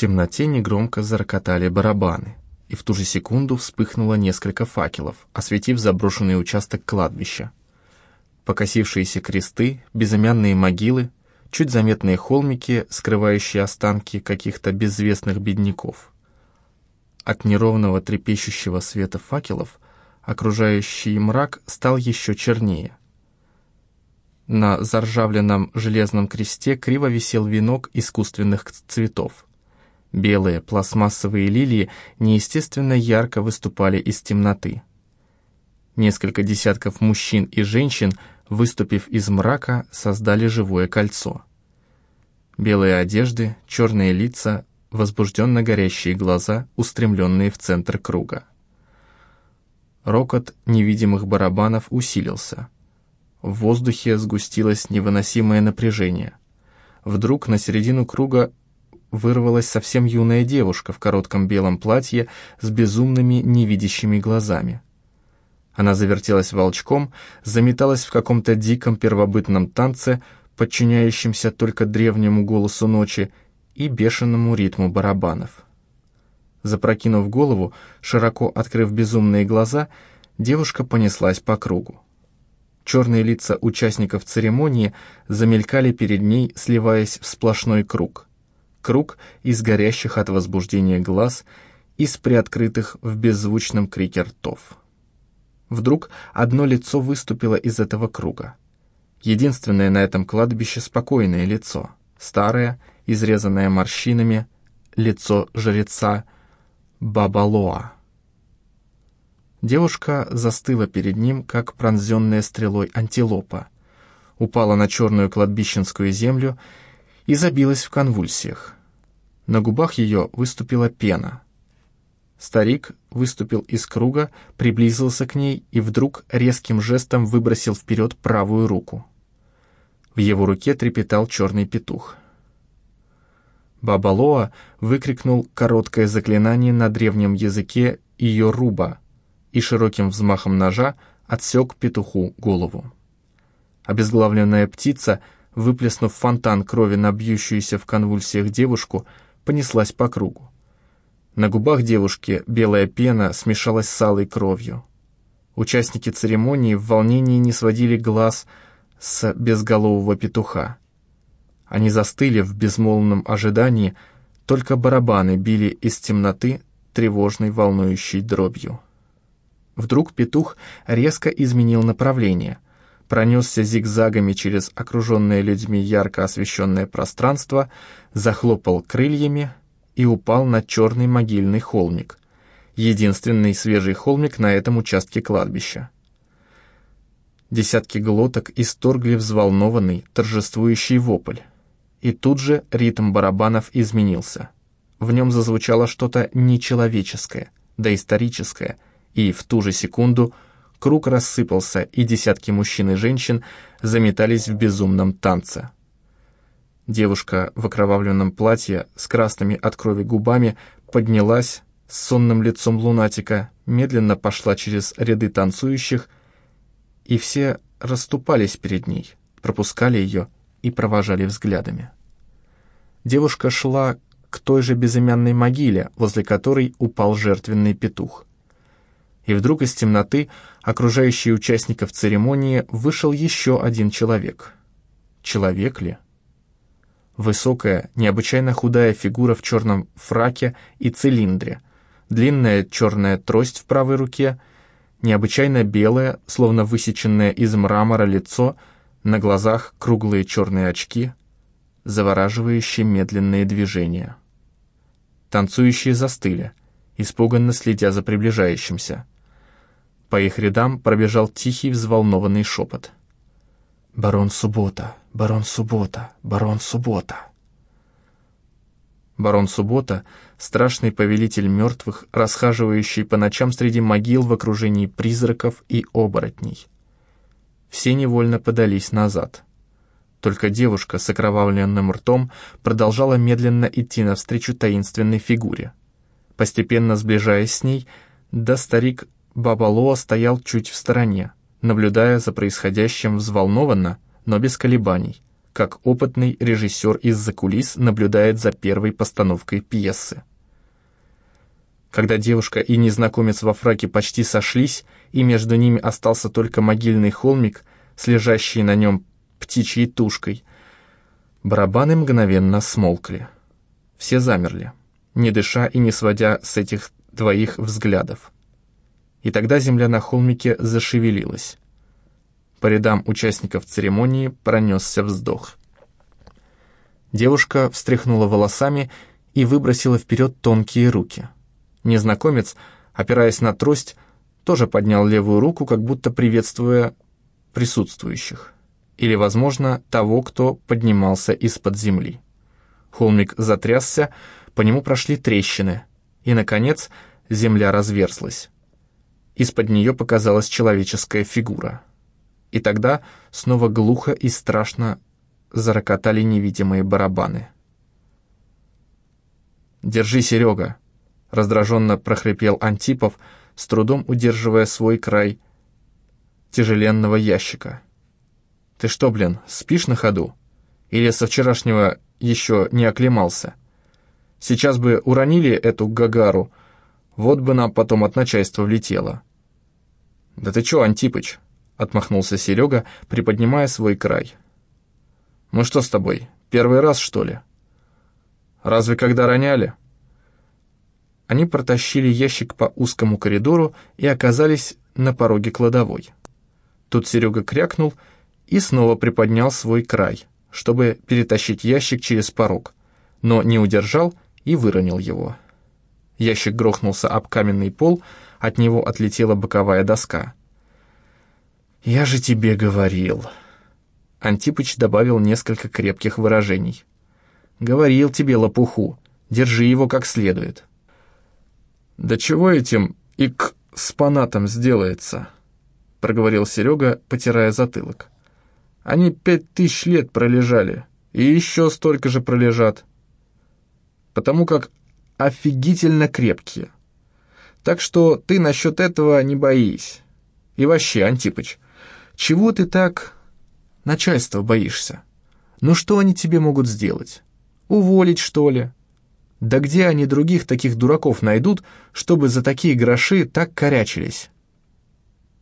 темноте негромко зарокотали барабаны, и в ту же секунду вспыхнуло несколько факелов, осветив заброшенный участок кладбища. Покосившиеся кресты, безымянные могилы, чуть заметные холмики, скрывающие останки каких-то безвестных бедняков. От неровного трепещущего света факелов окружающий мрак стал еще чернее. На заржавленном железном кресте криво висел венок искусственных цветов. Белые пластмассовые лилии неестественно ярко выступали из темноты. Несколько десятков мужчин и женщин, выступив из мрака, создали живое кольцо. Белые одежды, черные лица, возбужденно горящие глаза, устремленные в центр круга. Рокот невидимых барабанов усилился. В воздухе сгустилось невыносимое напряжение. Вдруг на середину круга вырвалась совсем юная девушка в коротком белом платье с безумными невидящими глазами. Она завертелась волчком, заметалась в каком-то диком первобытном танце, подчиняющемся только древнему голосу ночи и бешеному ритму барабанов. Запрокинув голову, широко открыв безумные глаза, девушка понеслась по кругу. Черные лица участников церемонии замелькали перед ней, сливаясь в сплошной круг. Круг из горящих от возбуждения глаз, из приоткрытых в беззвучном крике ртов. Вдруг одно лицо выступило из этого круга. Единственное на этом кладбище спокойное лицо, старое, изрезанное морщинами, лицо жреца Бабалоа. Девушка застыла перед ним, как пронзенная стрелой антилопа, упала на черную кладбищенскую землю и забилась в конвульсиях. На губах ее выступила пена — Старик выступил из круга, приблизился к ней и вдруг резким жестом выбросил вперед правую руку. В его руке трепетал черный петух. Баба Лоа выкрикнул короткое заклинание на древнем языке ее руба и широким взмахом ножа отсек петуху голову. Обезглавленная птица, выплеснув фонтан крови на бьющуюся в конвульсиях девушку, понеслась по кругу. На губах девушки белая пена смешалась с алой кровью. Участники церемонии в волнении не сводили глаз с безголового петуха. Они застыли в безмолвном ожидании, только барабаны били из темноты тревожной волнующей дробью. Вдруг петух резко изменил направление, пронесся зигзагами через окруженное людьми ярко освещенное пространство, захлопал крыльями и упал на черный могильный холмик, единственный свежий холмик на этом участке кладбища. Десятки глоток исторгли взволнованный, торжествующий вопль. И тут же ритм барабанов изменился. В нем зазвучало что-то нечеловеческое, доисторическое, и в ту же секунду круг рассыпался, и десятки мужчин и женщин заметались в безумном танце. Девушка в окровавленном платье с красными от крови губами поднялась с сонным лицом лунатика, медленно пошла через ряды танцующих, и все расступались перед ней, пропускали ее и провожали взглядами. Девушка шла к той же безымянной могиле, возле которой упал жертвенный петух. И вдруг из темноты, окружающей участников церемонии, вышел еще один человек. Человек ли? Высокая, необычайно худая фигура в черном фраке и цилиндре, длинная черная трость в правой руке, необычайно белое, словно высеченное из мрамора лицо, на глазах круглые черные очки, завораживающие медленные движения. Танцующие застыли, испуганно следя за приближающимся. По их рядам пробежал тихий взволнованный шепот — «Барон Суббота, барон Суббота, барон Суббота». Барон Суббота — страшный повелитель мертвых, расхаживающий по ночам среди могил в окружении призраков и оборотней. Все невольно подались назад. Только девушка с окровавленным ртом продолжала медленно идти навстречу таинственной фигуре. Постепенно сближаясь с ней, да старик Бабалоа стоял чуть в стороне, наблюдая за происходящим взволнованно, но без колебаний, как опытный режиссер из-за кулис наблюдает за первой постановкой пьесы. Когда девушка и незнакомец во фраке почти сошлись, и между ними остался только могильный холмик с лежащей на нем птичьей тушкой, барабаны мгновенно смолкли. Все замерли, не дыша и не сводя с этих двоих взглядов. И тогда земля на холмике зашевелилась. По рядам участников церемонии пронесся вздох. Девушка встряхнула волосами и выбросила вперед тонкие руки. Незнакомец, опираясь на трость, тоже поднял левую руку, как будто приветствуя присутствующих. Или, возможно, того, кто поднимался из-под земли. Холмик затрясся, по нему прошли трещины, и, наконец, земля разверзлась. Из-под нее показалась человеческая фигура — и тогда снова глухо и страшно зарокотали невидимые барабаны. «Держи, Серега!» — раздраженно прохрипел Антипов, с трудом удерживая свой край тяжеленного ящика. «Ты что, блин, спишь на ходу? Или со вчерашнего еще не оклемался? Сейчас бы уронили эту гагару, вот бы нам потом от начальства влетело». «Да ты че, Антипыч?» отмахнулся Серега, приподнимая свой край. «Мы что с тобой, первый раз, что ли?» «Разве когда роняли?» Они протащили ящик по узкому коридору и оказались на пороге кладовой. Тут Серега крякнул и снова приподнял свой край, чтобы перетащить ящик через порог, но не удержал и выронил его. Ящик грохнулся об каменный пол, от него отлетела боковая доска — «Я же тебе говорил». Антипыч добавил несколько крепких выражений. «Говорил тебе, лопуху, держи его как следует». «Да чего этим ик с панатом сделается?» — проговорил Серега, потирая затылок. «Они пять тысяч лет пролежали, и еще столько же пролежат, потому как офигительно крепкие. Так что ты насчет этого не боись. И вообще, Антипыч, чего ты так начальство боишься? Ну что они тебе могут сделать? Уволить, что ли? Да где они других таких дураков найдут, чтобы за такие гроши так корячились?»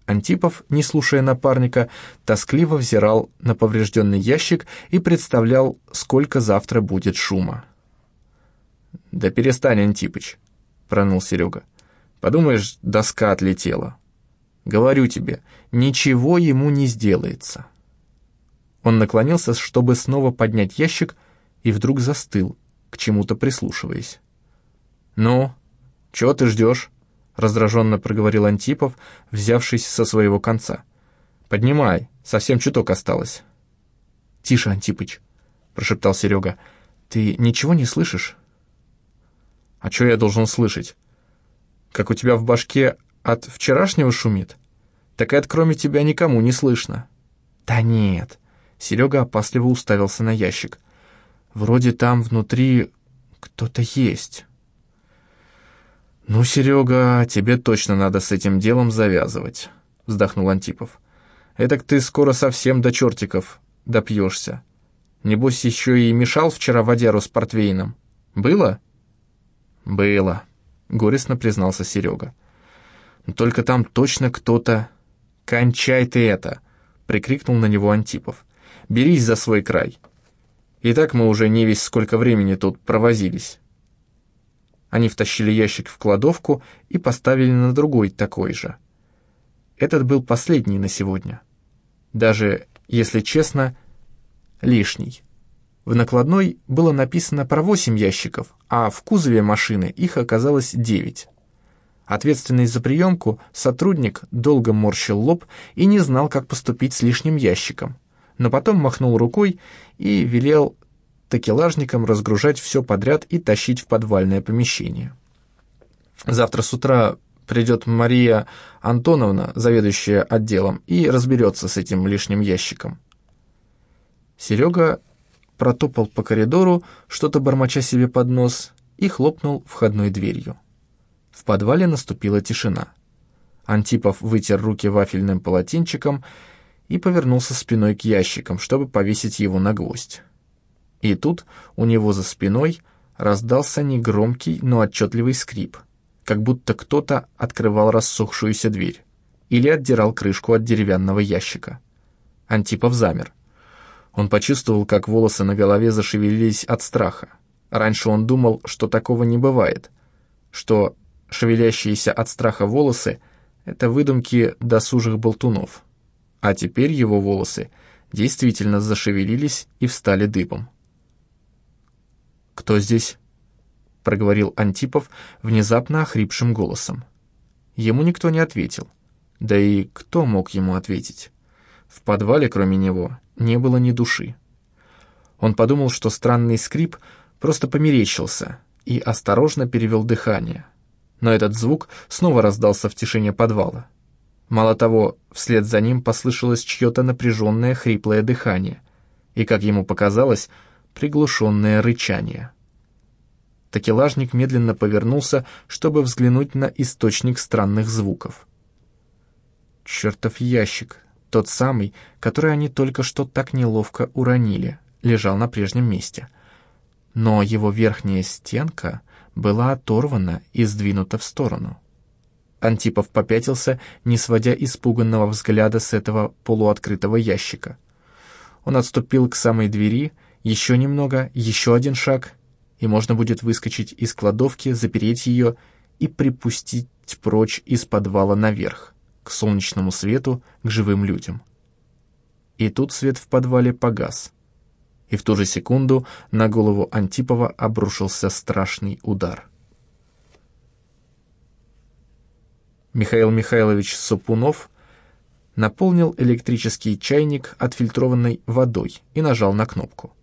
Антипов, не слушая напарника, тоскливо взирал на поврежденный ящик и представлял, сколько завтра будет шума. «Да перестань, Антипыч», — пронул Серега. «Подумаешь, доска отлетела. Говорю тебе, ничего ему не сделается. Он наклонился, чтобы снова поднять ящик, и вдруг застыл, к чему-то прислушиваясь. «Ну, чего ты ждешь?» — раздраженно проговорил Антипов, взявшись со своего конца. «Поднимай, совсем чуток осталось». «Тише, Антипыч», — прошептал Серега. «Ты ничего не слышишь?» «А что я должен слышать? Как у тебя в башке от вчерашнего шумит? Так это кроме тебя никому не слышно». «Да нет». Серега опасливо уставился на ящик. «Вроде там внутри кто-то есть». «Ну, Серега, тебе точно надо с этим делом завязывать», — вздохнул Антипов. «Этак ты скоро совсем до чертиков допьешься. Небось, еще и мешал вчера водяру с портвейном. Было?» «Было», — горестно признался Серега. Только там точно кто-то... «Кончай ты это!» — прикрикнул на него Антипов. «Берись за свой край. И так мы уже не весь сколько времени тут провозились». Они втащили ящик в кладовку и поставили на другой такой же. Этот был последний на сегодня. Даже, если честно, лишний. В накладной было написано про восемь ящиков, а в кузове машины их оказалось девять. Ответственный за приемку сотрудник долго морщил лоб и не знал, как поступить с лишним ящиком, но потом махнул рукой и велел такелажникам разгружать все подряд и тащить в подвальное помещение. Завтра с утра придет Мария Антоновна, заведующая отделом, и разберется с этим лишним ящиком. Серега протопал по коридору, что-то бормоча себе под нос, и хлопнул входной дверью. В подвале наступила тишина. Антипов вытер руки вафельным полотенчиком и повернулся спиной к ящикам, чтобы повесить его на гвоздь. И тут у него за спиной раздался негромкий, но отчетливый скрип, как будто кто-то открывал рассохшуюся дверь или отдирал крышку от деревянного ящика. Антипов замер. Он почувствовал, как волосы на голове зашевелились от страха. Раньше он думал, что такого не бывает, что шевелящиеся от страха волосы — это выдумки досужих болтунов. А теперь его волосы действительно зашевелились и встали дыбом. «Кто здесь?» — проговорил Антипов внезапно охрипшим голосом. Ему никто не ответил. Да и кто мог ему ответить? В подвале, кроме него, не было ни души. Он подумал, что странный скрип просто померещился, и осторожно перевел дыхание. Но этот звук снова раздался в тишине подвала. Мало того, вслед за ним послышалось чье-то напряженное хриплое дыхание и, как ему показалось, приглушенное рычание. Такелажник медленно повернулся, чтобы взглянуть на источник странных звуков. Чертов ящик, тот самый, который они только что так неловко уронили, лежал на прежнем месте. Но его верхняя стенка была оторвана и сдвинута в сторону. Антипов попятился, не сводя испуганного взгляда с этого полуоткрытого ящика. Он отступил к самой двери, еще немного, еще один шаг, и можно будет выскочить из кладовки, запереть ее и припустить прочь из подвала наверх, к солнечному свету, к живым людям. И тут свет в подвале погас, и в ту же секунду на голову Антипова обрушился страшный удар. Михаил Михайлович Сапунов наполнил электрический чайник отфильтрованной водой и нажал на кнопку.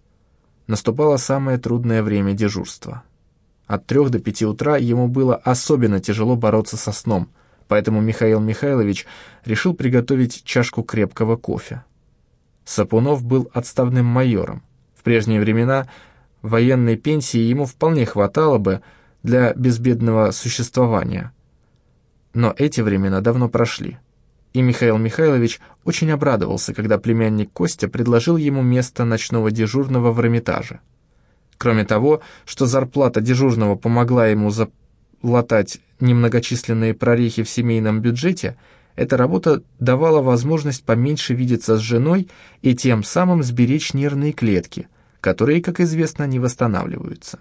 Наступало самое трудное время дежурства. От трех до пяти утра ему было особенно тяжело бороться со сном, поэтому Михаил Михайлович решил приготовить чашку крепкого кофе. Сапунов был отставным майором. В прежние времена военной пенсии ему вполне хватало бы для безбедного существования. Но эти времена давно прошли и Михаил Михайлович очень обрадовался, когда племянник Костя предложил ему место ночного дежурного в Эрмитаже. Кроме того, что зарплата дежурного помогла ему залатать немногочисленные прорехи в семейном бюджете, эта работа давала возможность поменьше видеться с женой и тем самым сберечь нервные клетки, которые, как известно, не восстанавливаются.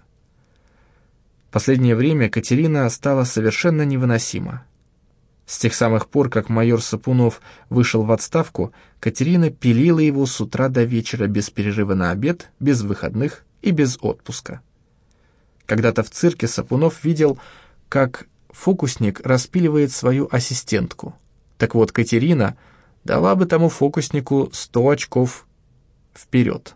Последнее время Катерина стала совершенно невыносима. С тех самых пор, как майор Сапунов вышел в отставку, Катерина пилила его с утра до вечера без перерыва на обед, без выходных и без отпуска. Когда-то в цирке Сапунов видел, как фокусник распиливает свою ассистентку. Так вот, Катерина дала бы тому фокуснику сто очков вперед.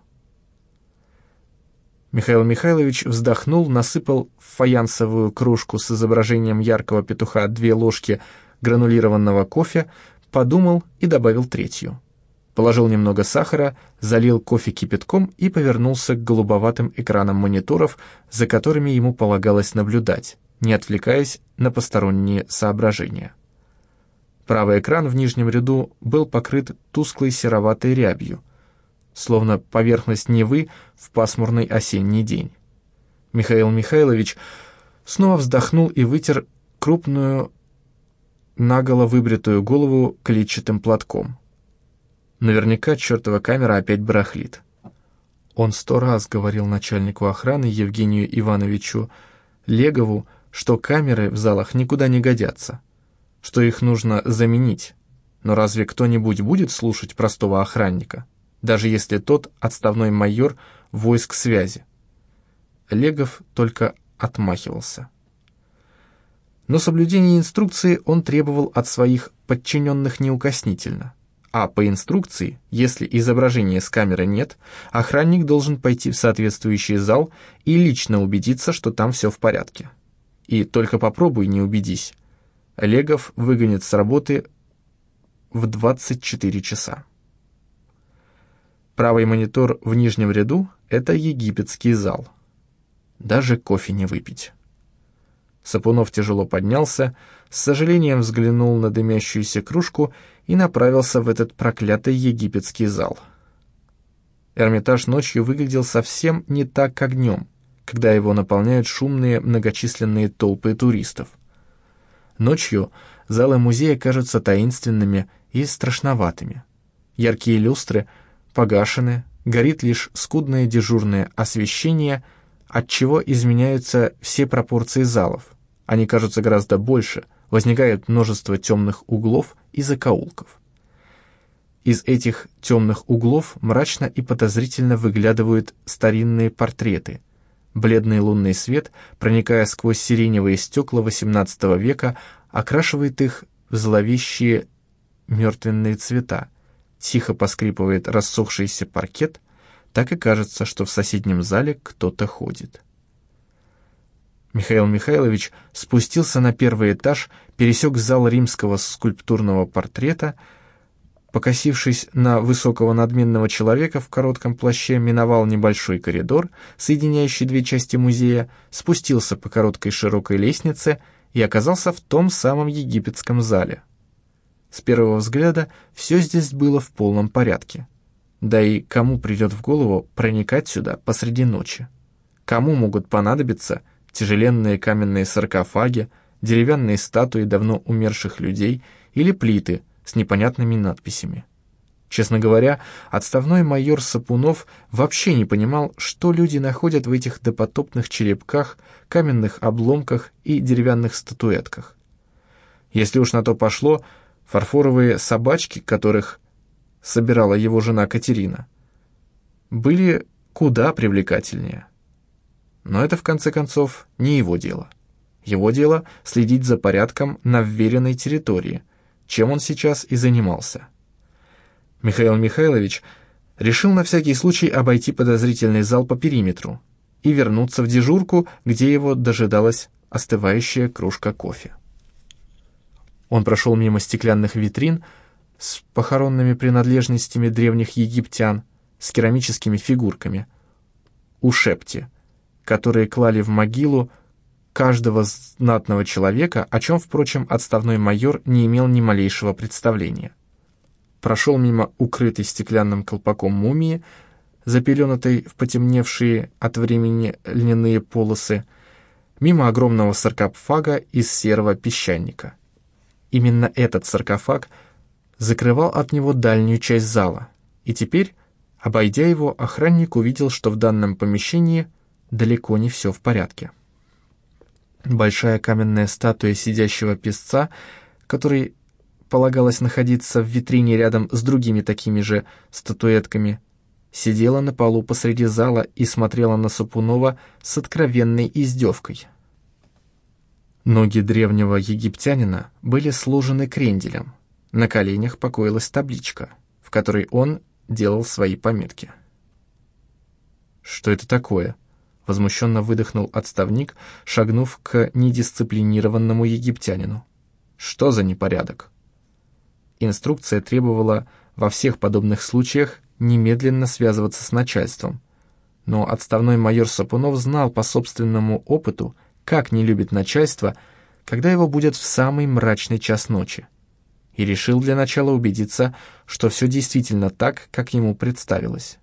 Михаил Михайлович вздохнул, насыпал в фаянсовую кружку с изображением яркого петуха две ложки гранулированного кофе, подумал и добавил третью. Положил немного сахара, залил кофе кипятком и повернулся к голубоватым экранам мониторов, за которыми ему полагалось наблюдать, не отвлекаясь на посторонние соображения. Правый экран в нижнем ряду был покрыт тусклой сероватой рябью, словно поверхность Невы в пасмурный осенний день. Михаил Михайлович снова вздохнул и вытер крупную наголо выбритую голову клетчатым платком. Наверняка чертова камера опять барахлит. Он сто раз говорил начальнику охраны Евгению Ивановичу Легову, что камеры в залах никуда не годятся, что их нужно заменить. Но разве кто-нибудь будет слушать простого охранника, даже если тот отставной майор войск связи? Легов только отмахивался но соблюдение инструкции он требовал от своих подчиненных неукоснительно. А по инструкции, если изображения с камеры нет, охранник должен пойти в соответствующий зал и лично убедиться, что там все в порядке. И только попробуй не убедись. Легов выгонит с работы в 24 часа. Правый монитор в нижнем ряду — это египетский зал. Даже кофе не выпить. Сапунов тяжело поднялся, с сожалением взглянул на дымящуюся кружку и направился в этот проклятый египетский зал. Эрмитаж ночью выглядел совсем не так, как днем, когда его наполняют шумные многочисленные толпы туристов. Ночью залы музея кажутся таинственными и страшноватыми. Яркие люстры погашены, горит лишь скудное дежурное освещение, отчего изменяются все пропорции залов. Они кажутся гораздо больше, возникает множество темных углов и закоулков. Из этих темных углов мрачно и подозрительно выглядывают старинные портреты. Бледный лунный свет, проникая сквозь сиреневые стекла XVIII века, окрашивает их в зловещие мертвенные цвета. Тихо поскрипывает рассохшийся паркет, так и кажется, что в соседнем зале кто-то ходит. Михаил Михайлович спустился на первый этаж, пересек зал римского скульптурного портрета, покосившись на высокого надменного человека в коротком плаще, миновал небольшой коридор, соединяющий две части музея, спустился по короткой широкой лестнице и оказался в том самом египетском зале. С первого взгляда все здесь было в полном порядке. Да и кому придет в голову проникать сюда посреди ночи? Кому могут понадобиться тяжеленные каменные саркофаги, деревянные статуи давно умерших людей или плиты с непонятными надписями. Честно говоря, отставной майор Сапунов вообще не понимал, что люди находят в этих допотопных черепках, каменных обломках и деревянных статуэтках. Если уж на то пошло, фарфоровые собачки, которых собирала его жена Катерина, были куда привлекательнее. Но это, в конце концов, не его дело. Его дело — следить за порядком на вверенной территории, чем он сейчас и занимался. Михаил Михайлович решил на всякий случай обойти подозрительный зал по периметру и вернуться в дежурку, где его дожидалась остывающая кружка кофе. Он прошел мимо стеклянных витрин с похоронными принадлежностями древних египтян, с керамическими фигурками, у шепти — которые клали в могилу каждого знатного человека, о чем, впрочем, отставной майор не имел ни малейшего представления. Прошел мимо укрытой стеклянным колпаком мумии, запеленатой в потемневшие от времени льняные полосы, мимо огромного саркофага из серого песчаника. Именно этот саркофаг закрывал от него дальнюю часть зала, и теперь, обойдя его, охранник увидел, что в данном помещении – далеко не все в порядке. Большая каменная статуя сидящего песца, который полагалось находиться в витрине рядом с другими такими же статуэтками, сидела на полу посреди зала и смотрела на Сапунова с откровенной издевкой. Ноги древнего египтянина были сложены кренделем. На коленях покоилась табличка, в которой он делал свои пометки. «Что это такое?» Возмущенно выдохнул отставник, шагнув к недисциплинированному египтянину. Что за непорядок? Инструкция требовала во всех подобных случаях немедленно связываться с начальством. Но отставной майор Сапунов знал по собственному опыту, как не любит начальство, когда его будет в самый мрачный час ночи. И решил для начала убедиться, что все действительно так, как ему представилось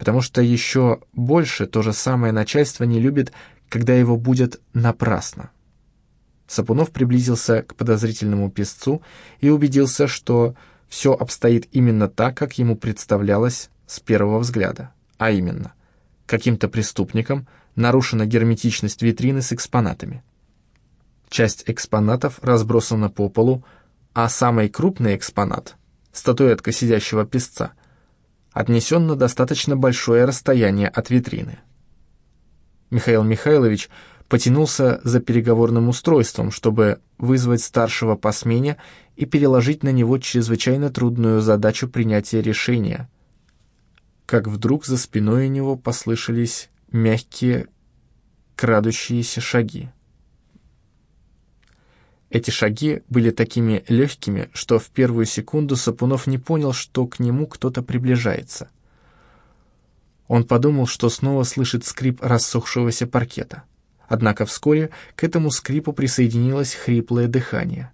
потому что еще больше то же самое начальство не любит, когда его будет напрасно. Сапунов приблизился к подозрительному песцу и убедился, что все обстоит именно так, как ему представлялось с первого взгляда, а именно, каким-то преступником нарушена герметичность витрины с экспонатами. Часть экспонатов разбросана по полу, а самый крупный экспонат, статуэтка сидящего песца, отнесен на достаточно большое расстояние от витрины. Михаил Михайлович потянулся за переговорным устройством, чтобы вызвать старшего по смене и переложить на него чрезвычайно трудную задачу принятия решения. Как вдруг за спиной у него послышались мягкие, крадущиеся шаги. Эти шаги были такими легкими, что в первую секунду Сапунов не понял, что к нему кто-то приближается. Он подумал, что снова слышит скрип рассохшегося паркета. Однако вскоре к этому скрипу присоединилось хриплое дыхание.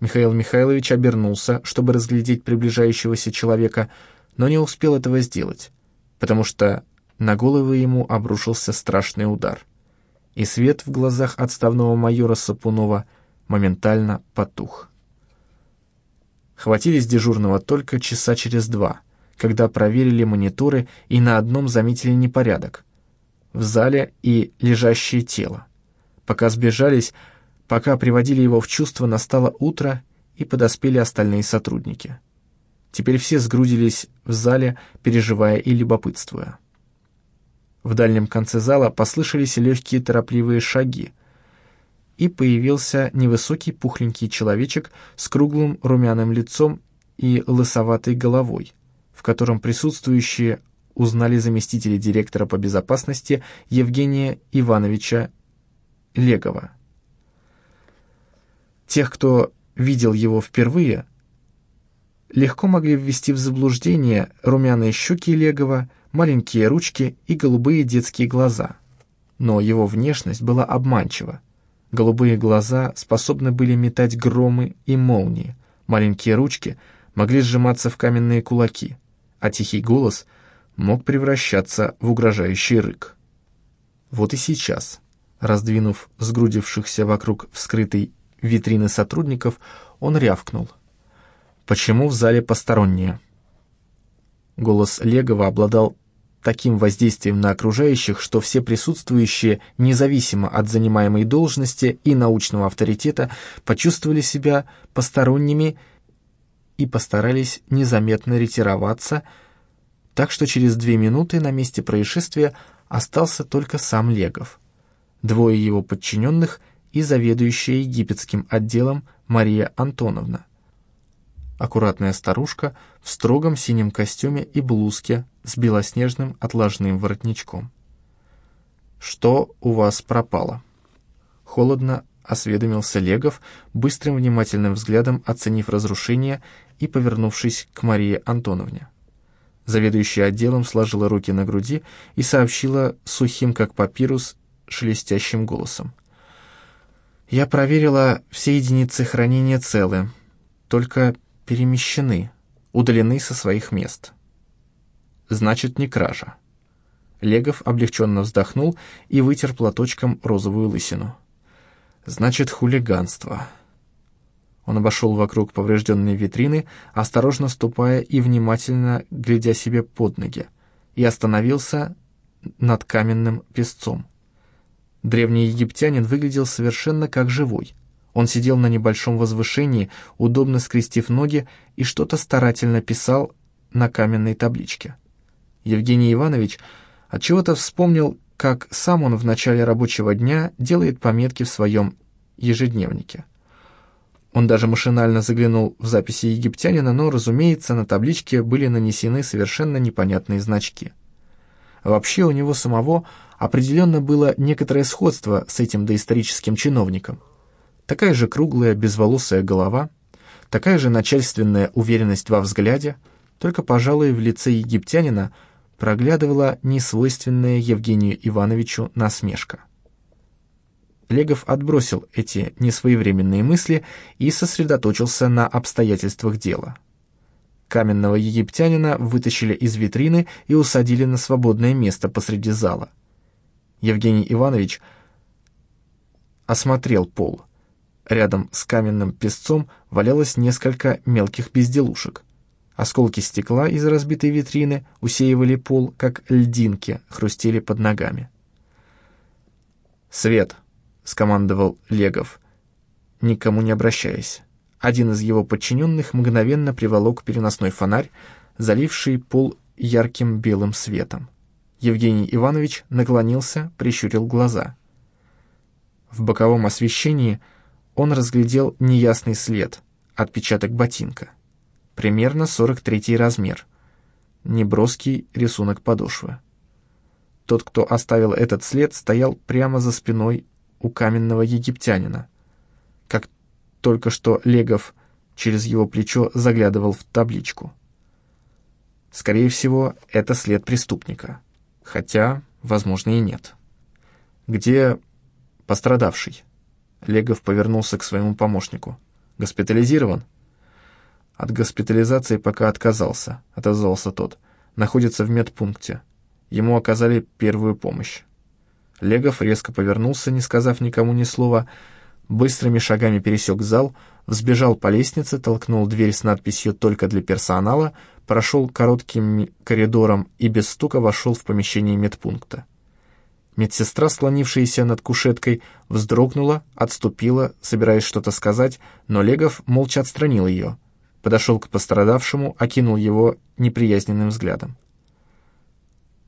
Михаил Михайлович обернулся, чтобы разглядеть приближающегося человека, но не успел этого сделать, потому что на голову ему обрушился страшный удар. И свет в глазах отставного майора Сапунова моментально потух. Хватились дежурного только часа через два, когда проверили мониторы и на одном заметили непорядок — в зале и лежащее тело. Пока сбежались, пока приводили его в чувство, настало утро, и подоспели остальные сотрудники. Теперь все сгрудились в зале, переживая и любопытствуя. В дальнем конце зала послышались легкие торопливые шаги, и появился невысокий пухленький человечек с круглым румяным лицом и лысоватой головой, в котором присутствующие узнали заместителя директора по безопасности Евгения Ивановича Легова. Тех, кто видел его впервые, легко могли ввести в заблуждение румяные щеки Легова, маленькие ручки и голубые детские глаза. Но его внешность была обманчива. Голубые глаза способны были метать громы и молнии, маленькие ручки могли сжиматься в каменные кулаки, а тихий голос — мог превращаться в угрожающий рык. Вот и сейчас, раздвинув сгрудившихся вокруг вскрытой витрины сотрудников, он рявкнул. «Почему в зале посторонние?» Голос Легова обладал таким воздействием на окружающих, что все присутствующие, независимо от занимаемой должности и научного авторитета, почувствовали себя посторонними и постарались незаметно ретироваться, так что через две минуты на месте происшествия остался только сам Легов, двое его подчиненных и заведующая египетским отделом Мария Антоновна. Аккуратная старушка в строгом синем костюме и блузке с белоснежным отложным воротничком. «Что у вас пропало?» Холодно осведомился Легов, быстрым внимательным взглядом оценив разрушение и повернувшись к Марии Антоновне. Заведующая отделом сложила руки на груди и сообщила сухим, как папирус, шелестящим голосом. «Я проверила, все единицы хранения целы, только перемещены, удалены со своих мест. Значит, не кража». Легов облегченно вздохнул и вытер платочком розовую лысину. «Значит, хулиганство». Он обошел вокруг поврежденной витрины, осторожно ступая и внимательно глядя себе под ноги, и остановился над каменным песцом. Древний египтянин выглядел совершенно как живой. Он сидел на небольшом возвышении, удобно скрестив ноги, и что-то старательно писал на каменной табличке. Евгений Иванович отчего-то вспомнил, как сам он в начале рабочего дня делает пометки в своем ежедневнике. Он даже машинально заглянул в записи египтянина, но, разумеется, на табличке были нанесены совершенно непонятные значки. Вообще у него самого определенно было некоторое сходство с этим доисторическим чиновником. Такая же круглая, безволосая голова, такая же начальственная уверенность во взгляде, только, пожалуй, в лице египтянина проглядывала несвойственная Евгению Ивановичу насмешка. Легов отбросил эти несвоевременные мысли и сосредоточился на обстоятельствах дела. Каменного египтянина вытащили из витрины и усадили на свободное место посреди зала. Евгений Иванович осмотрел пол. Рядом с каменным песцом валялось несколько мелких безделушек. Осколки стекла из разбитой витрины усеивали пол, как льдинки, хрустели под ногами. «Свет!» — скомандовал Легов, никому не обращаясь. Один из его подчиненных мгновенно приволок переносной фонарь, заливший пол ярким белым светом. Евгений Иванович наклонился, прищурил глаза. В боковом освещении он разглядел неясный след, отпечаток ботинка. Примерно 43 размер. Неброский рисунок подошвы. Тот, кто оставил этот след, стоял прямо за спиной у каменного египтянина. Как только что Легов через его плечо заглядывал в табличку. Скорее всего, это след преступника. Хотя, возможно, и нет. Где пострадавший». Легов повернулся к своему помощнику. «Госпитализирован?» «От госпитализации пока отказался», — отозвался тот. «Находится в медпункте. Ему оказали первую помощь». Легов резко повернулся, не сказав никому ни слова, быстрыми шагами пересек зал, взбежал по лестнице, толкнул дверь с надписью «Только для персонала», прошел коротким коридором и без стука вошел в помещение медпункта. Медсестра, склонившаяся над кушеткой, вздрогнула, отступила, собираясь что-то сказать, но Легов молча отстранил ее. Подошел к пострадавшему, окинул его неприязненным взглядом.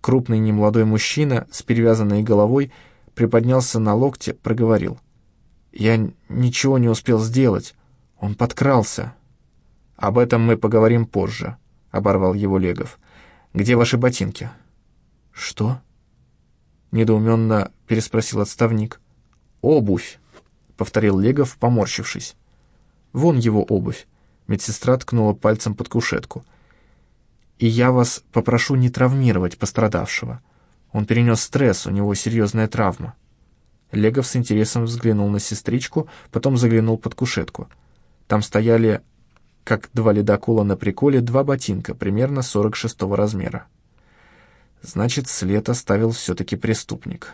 Крупный немолодой мужчина с перевязанной головой приподнялся на локте, проговорил. «Я ничего не успел сделать. Он подкрался». «Об этом мы поговорим позже», — оборвал его Легов. «Где ваши ботинки?» «Что?» Недоуменно переспросил отставник. «Обувь», — повторил Легов, поморщившись. «Вон его обувь», — медсестра ткнула пальцем под кушетку. «И я вас попрошу не травмировать пострадавшего. Он перенес стресс, у него серьезная травма». Легов с интересом взглянул на сестричку, потом заглянул под кушетку. Там стояли, как два ледокола на приколе, два ботинка, примерно 46-го размера. Значит, след оставил все-таки преступник.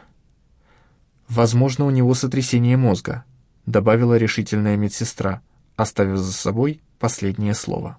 Возможно, у него сотрясение мозга, добавила решительная медсестра, оставив за собой последнее слово.